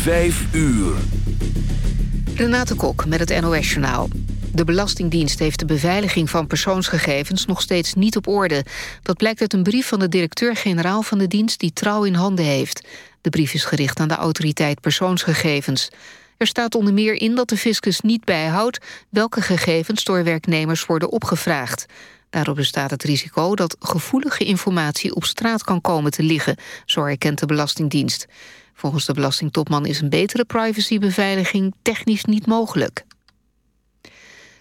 5 uur. Renate Kok met het NOS Journaal. De Belastingdienst heeft de beveiliging van persoonsgegevens nog steeds niet op orde. Dat blijkt uit een brief van de directeur-generaal van de dienst die trouw in handen heeft. De brief is gericht aan de autoriteit persoonsgegevens. Er staat onder meer in dat de fiscus niet bijhoudt welke gegevens door werknemers worden opgevraagd. Daarop bestaat het risico dat gevoelige informatie op straat kan komen te liggen, zo erkent de Belastingdienst. Volgens de belastingtopman is een betere privacybeveiliging technisch niet mogelijk.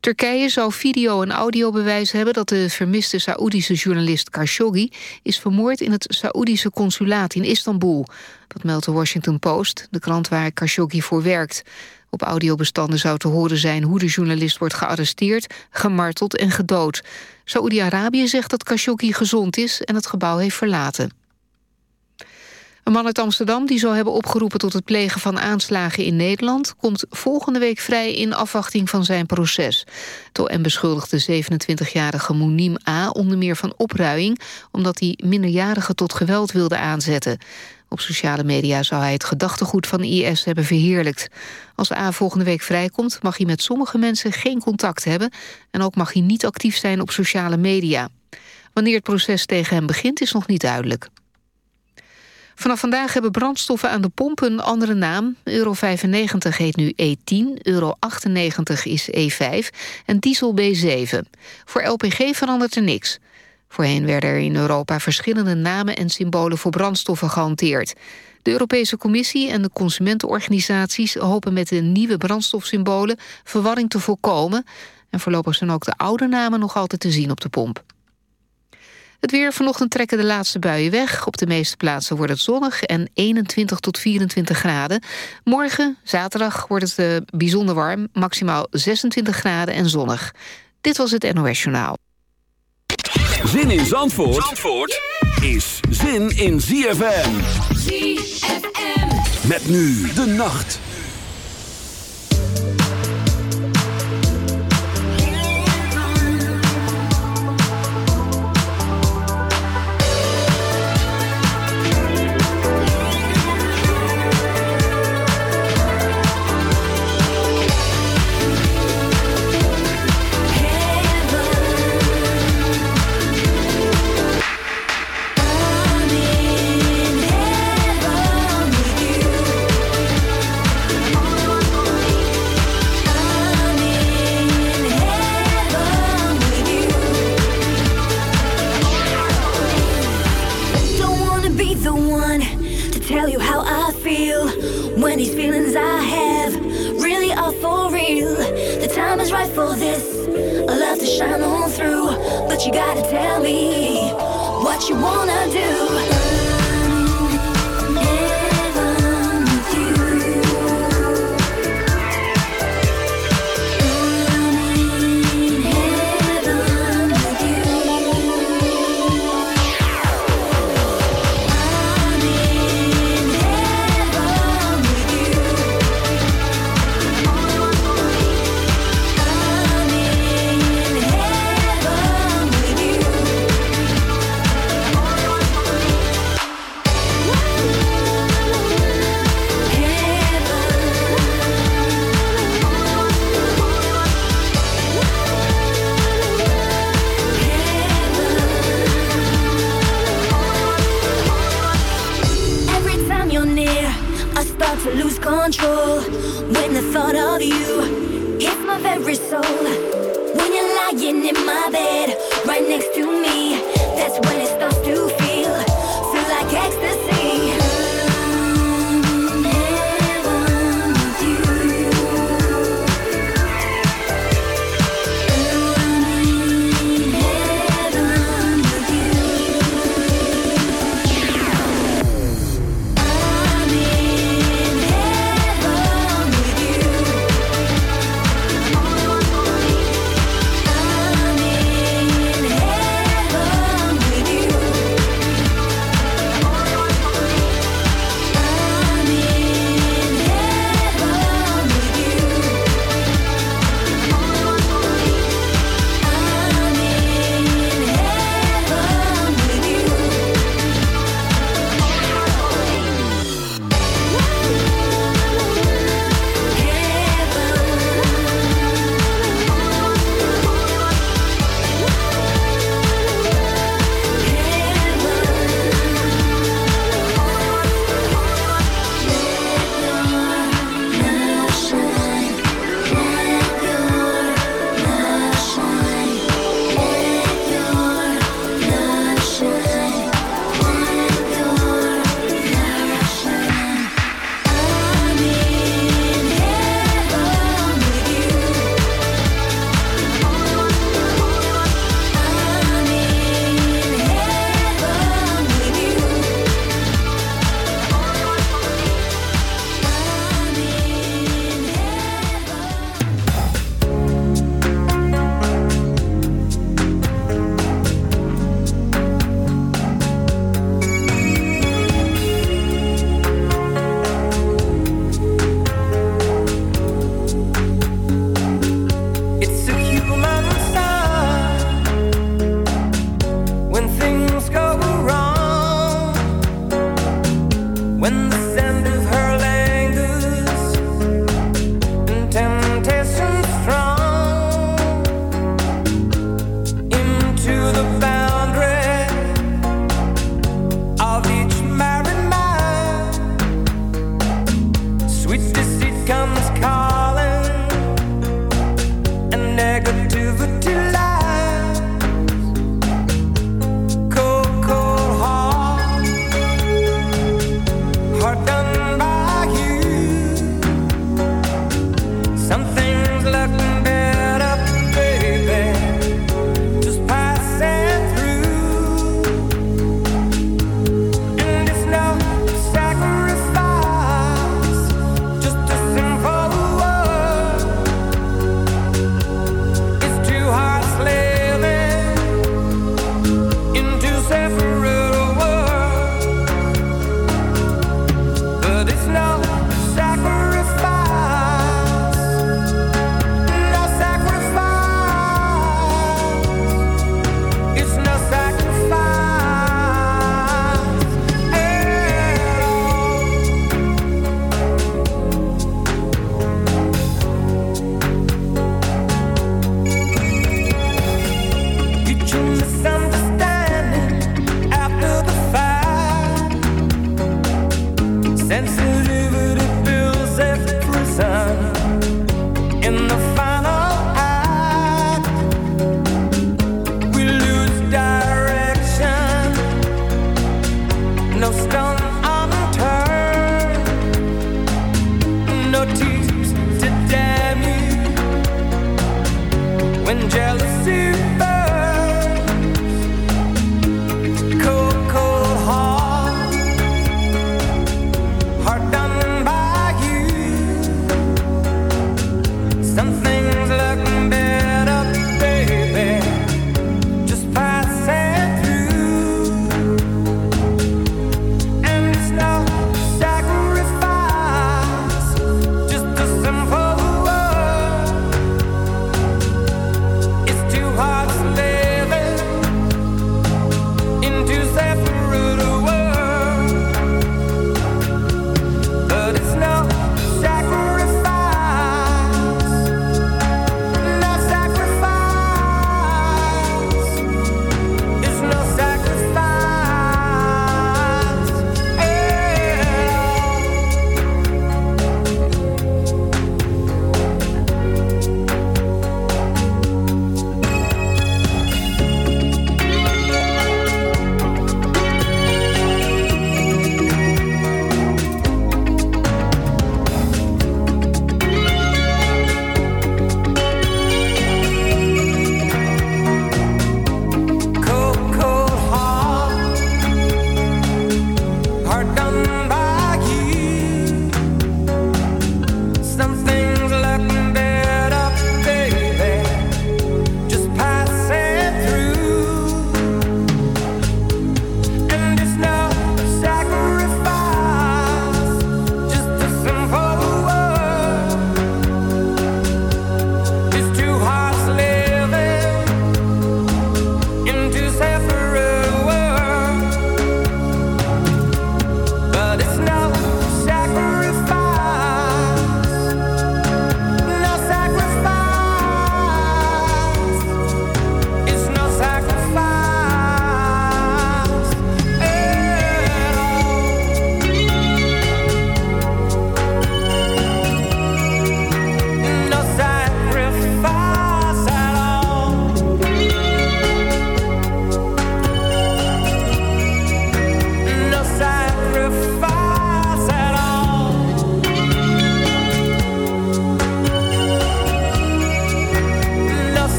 Turkije zou video- en audiobewijs hebben dat de vermiste Saoedische journalist Khashoggi is vermoord in het Saoedische consulaat in Istanbul. Dat meldt de Washington Post, de krant waar Khashoggi voor werkt. Op audiobestanden zou te horen zijn hoe de journalist wordt gearresteerd, gemarteld en gedood. Saoedi-Arabië zegt dat Khashoggi gezond is en het gebouw heeft verlaten. Een man uit Amsterdam die zou hebben opgeroepen tot het plegen van aanslagen in Nederland... komt volgende week vrij in afwachting van zijn proces. Het OM beschuldigt de 27-jarige Moenim A. onder meer van opruiing... omdat hij minderjarigen tot geweld wilde aanzetten. Op sociale media zou hij het gedachtegoed van IS hebben verheerlijkt. Als A volgende week vrijkomt mag hij met sommige mensen geen contact hebben... en ook mag hij niet actief zijn op sociale media. Wanneer het proces tegen hem begint is nog niet duidelijk. Vanaf vandaag hebben brandstoffen aan de pomp een andere naam. Euro 95 heet nu E10, euro 98 is E5 en diesel B7. Voor LPG verandert er niks. Voorheen werden er in Europa verschillende namen en symbolen voor brandstoffen gehanteerd. De Europese Commissie en de consumentenorganisaties hopen met de nieuwe brandstofsymbolen verwarring te voorkomen. En voorlopig zijn ook de oude namen nog altijd te zien op de pomp. Het weer vanochtend trekken de laatste buien weg. Op de meeste plaatsen wordt het zonnig en 21 tot 24 graden. Morgen, zaterdag, wordt het uh, bijzonder warm. Maximaal 26 graden en zonnig. Dit was het NOS Journaal. Zin in Zandvoort, Zandvoort is zin in ZFM. ZFM. Met nu de nacht. Control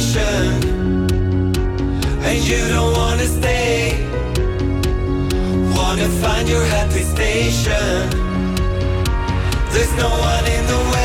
station and you don't wanna stay. Wanna find your happy station. There's no one in the way.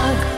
아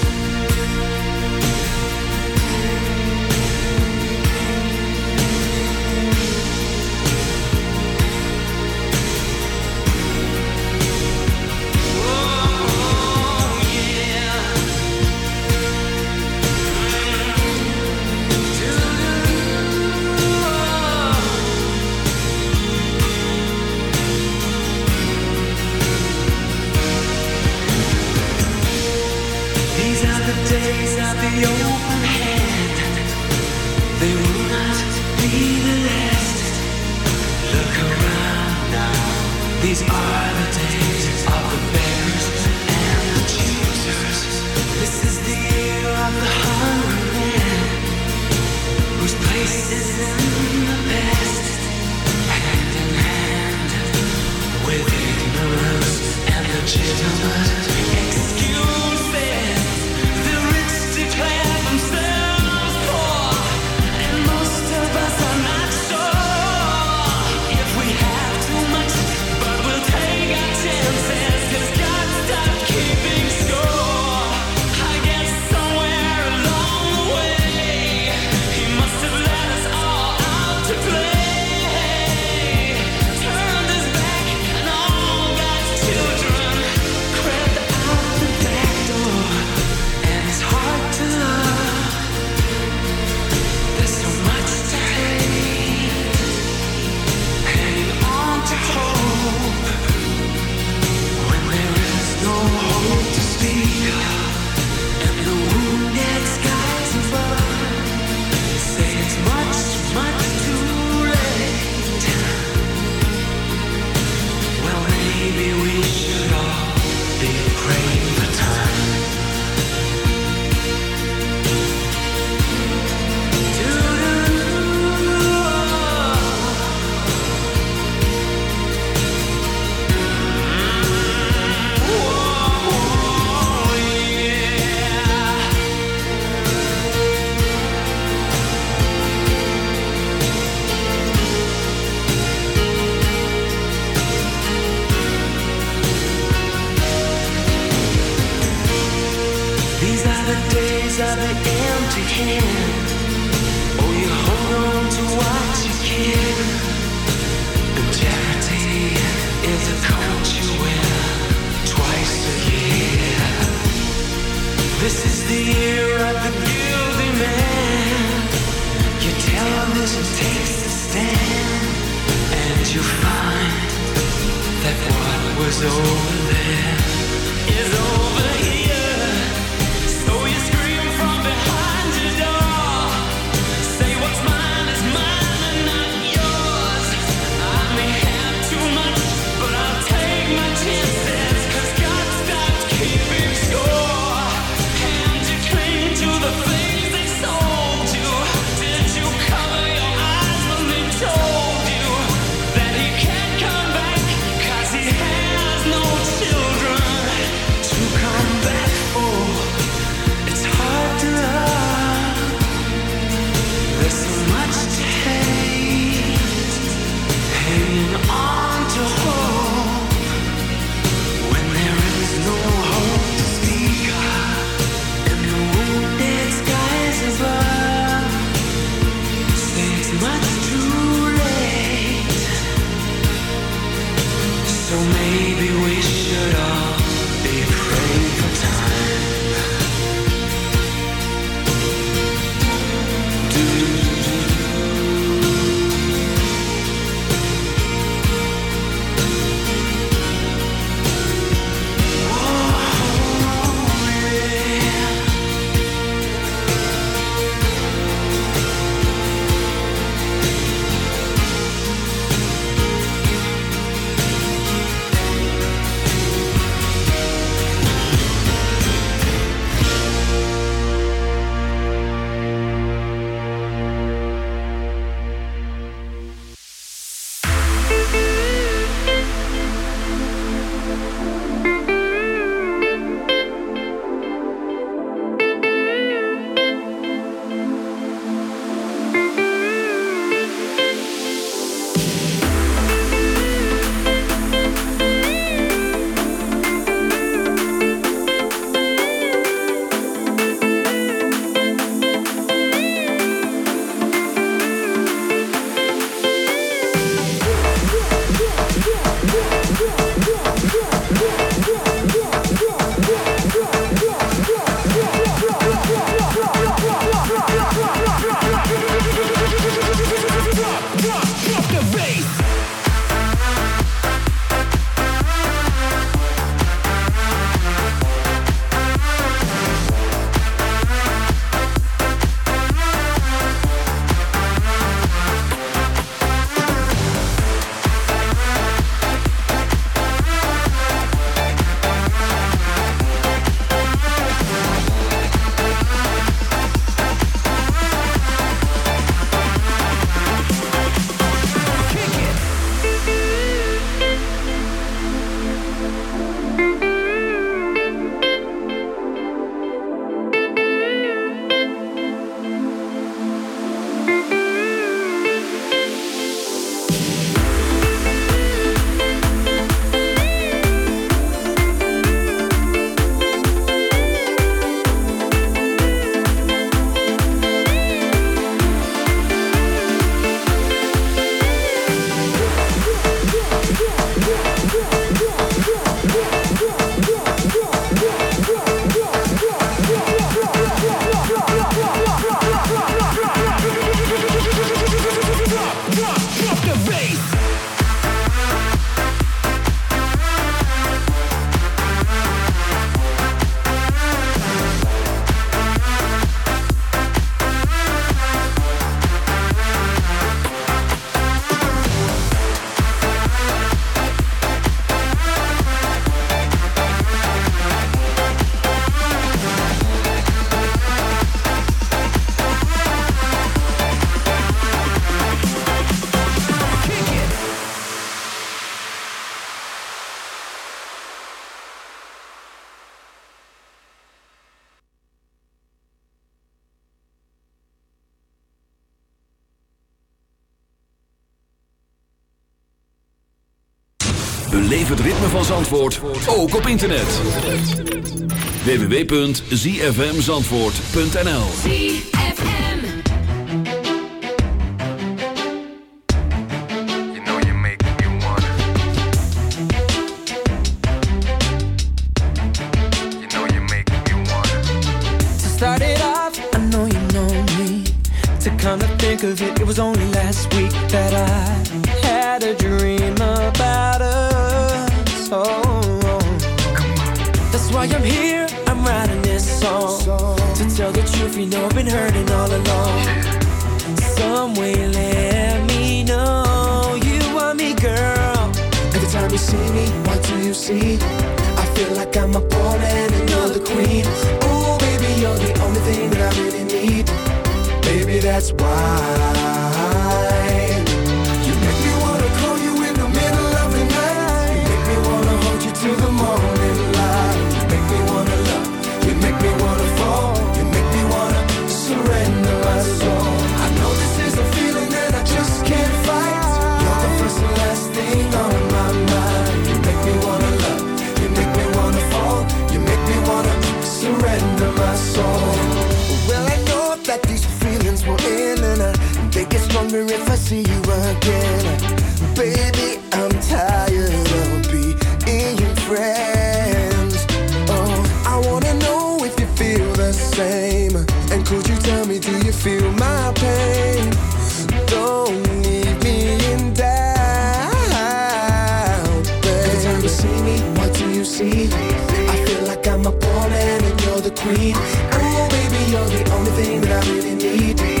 Beleef het ritme van Zandvoort, ook op internet. www.zfmzandvoort.nl Start it off, I know you know me. To come to think of it, it was only last week that I had a dream tell the truth. You know I've been hurting all along. Some way, let me know you want me, girl. Every time you see me, what do you see? I feel like I'm a pawn and you're the queen. Ooh, baby, you're the only thing that I really need. Baby, that's why. See you again. Baby, I'm tired of being friends. Oh, I wanna know if you feel the same. And could you tell me, do you feel my pain? Don't leave me in doubt, babe. Every time you see me, what do you see? I feel like I'm a pawn and you're the queen. Ooh, baby, you're the only thing that I really need.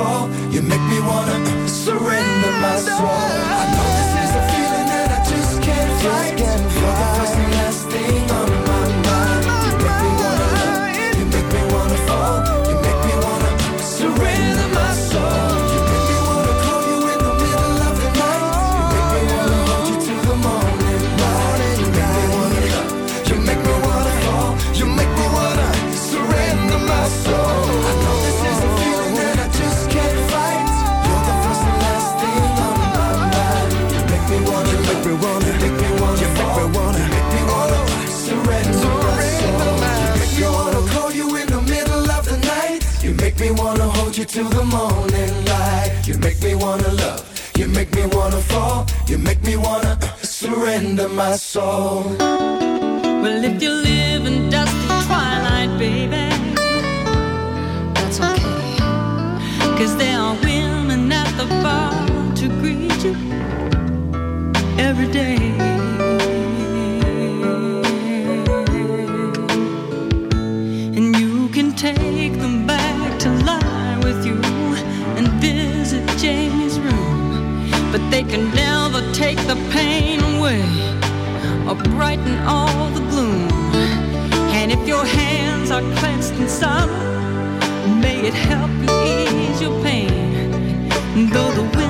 fall. You make me wanna surrender my soul. You make me wanna hold you till the morning light. You make me wanna love. You make me wanna fall. You make me wanna uh, surrender my soul. Well, if you live in dusty twilight, baby, That's okay. cause there are women at the bar to greet you every day. Jamie's room, but they can never take the pain away or brighten all the gloom. And if your hands are clenched in sorrow, may it help you ease your pain. Though the windows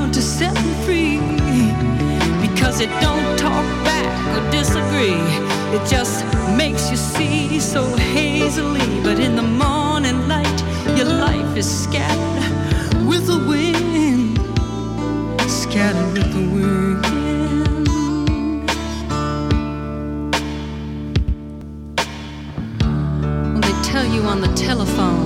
to set them free. Because it don't talk back or disagree. It just makes you see so hazily. But in the morning light, your life is scattered with the wind. Scattered with the wind. They tell you on the telephone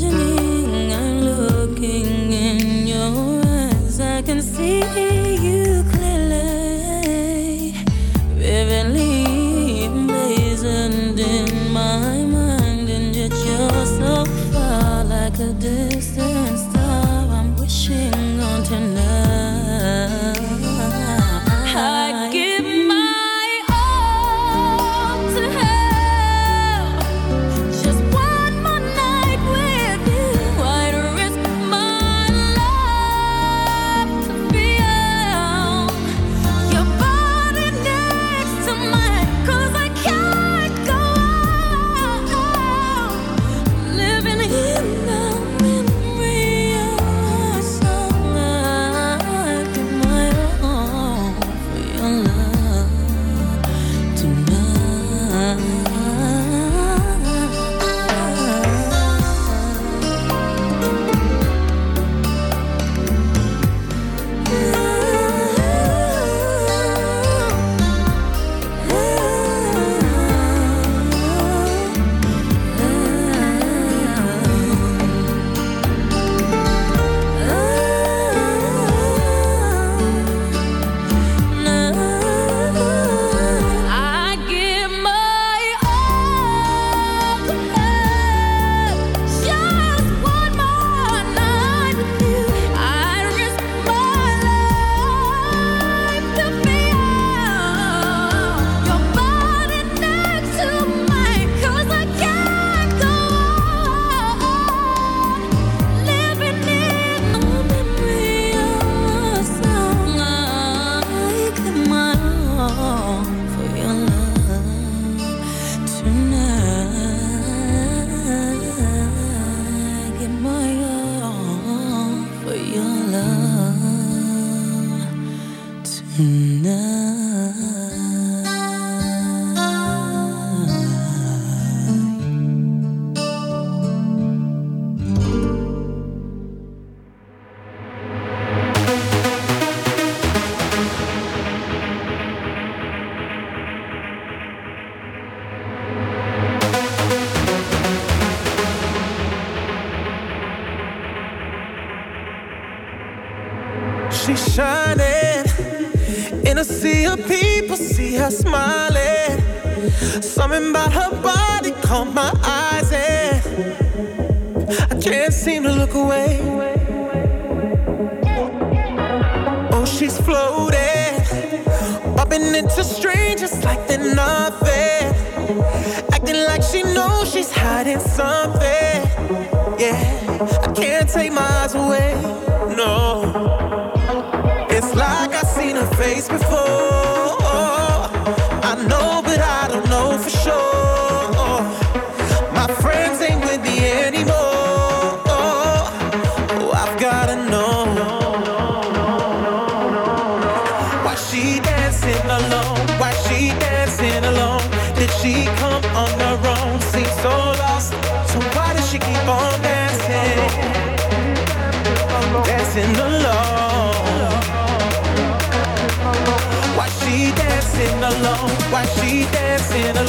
imagining seem to look away. Oh, she's floating, bumping into strangers like they're nothing. Acting like she knows she's hiding something. Yeah, I can't take my eyes away. Seems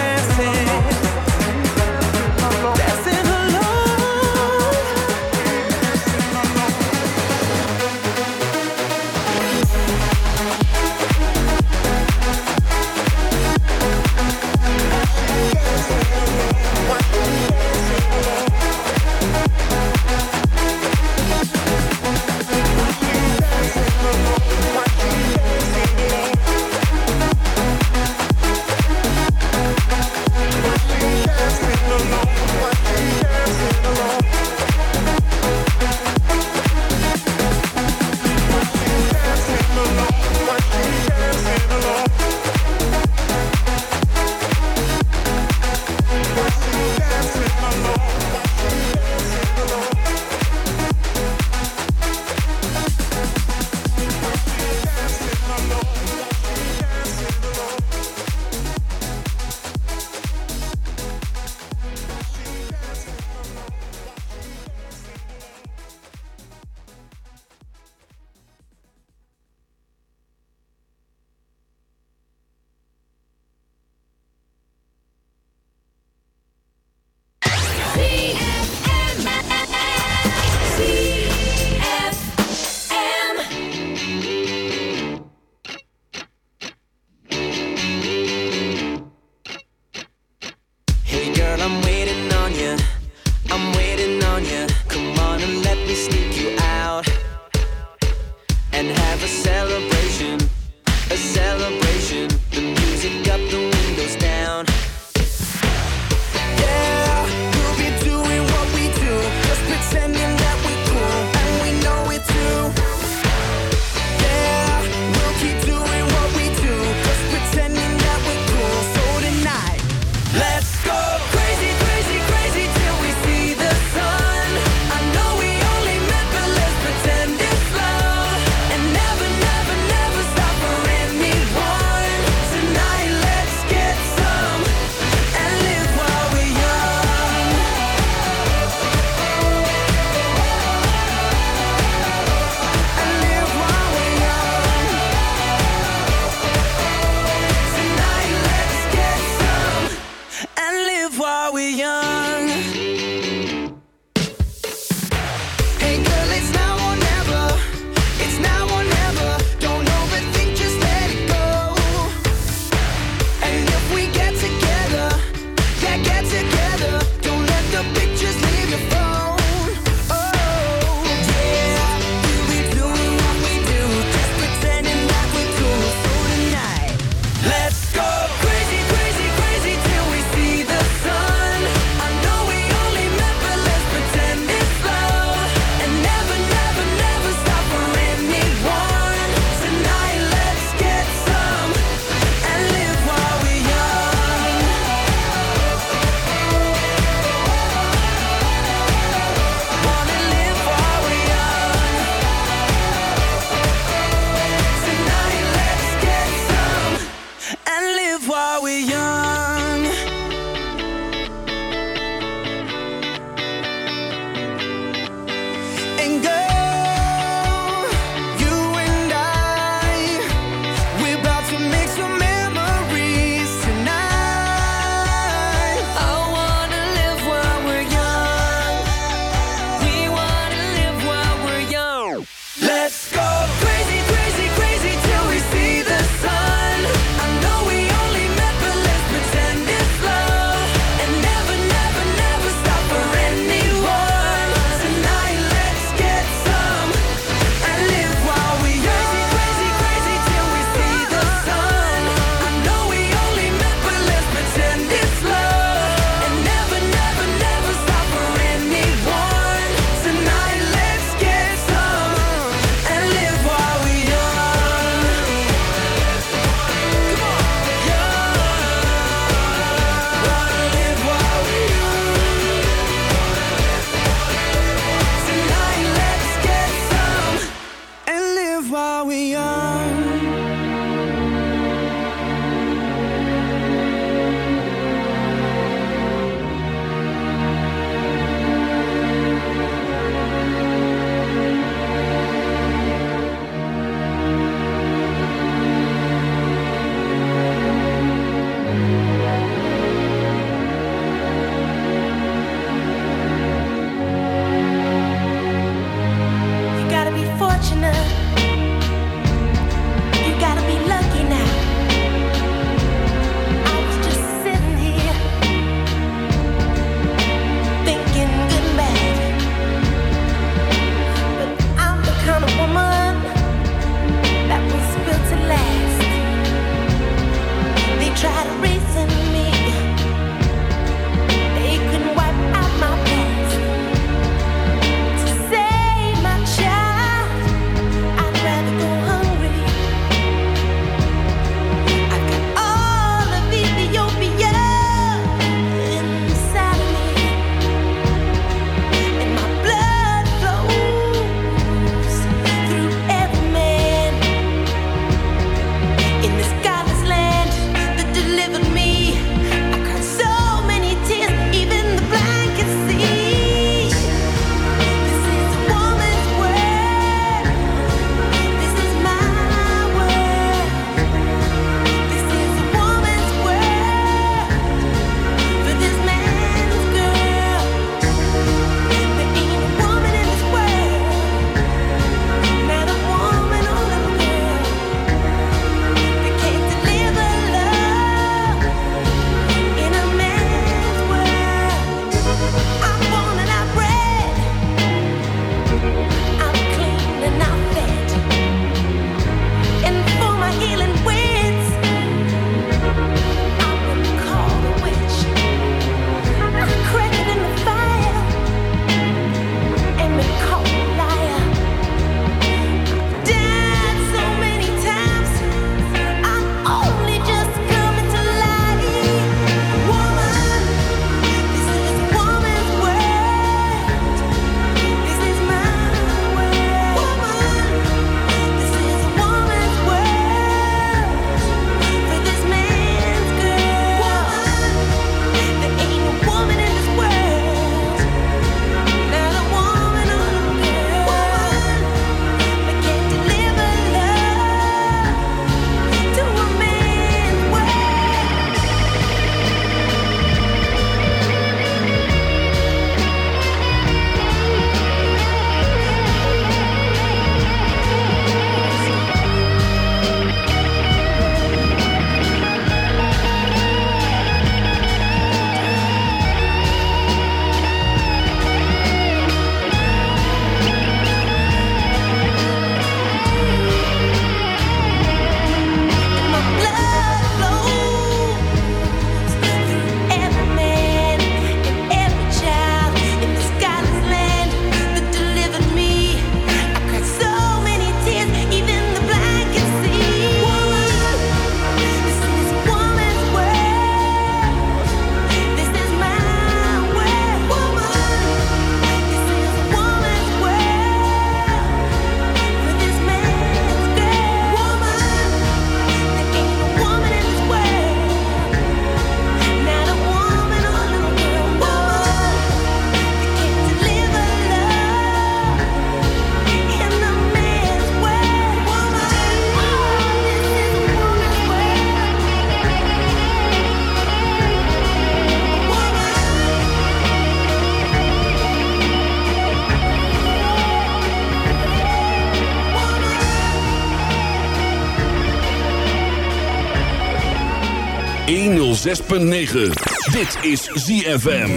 106.9. Dit is ZFM.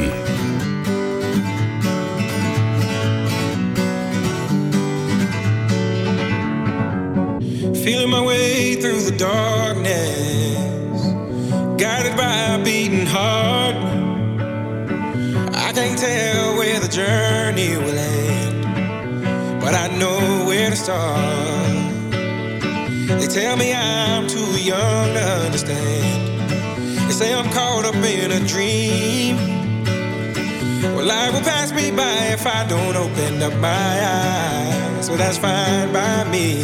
Feeling my way through the darkness. Guided by a beating heart. I can't tell where the journey will end. But I know where to start. They tell me I'm too young to understand say I'm caught up in a dream. Well, life will pass me by if I don't open up my eyes. Well, that's fine by me.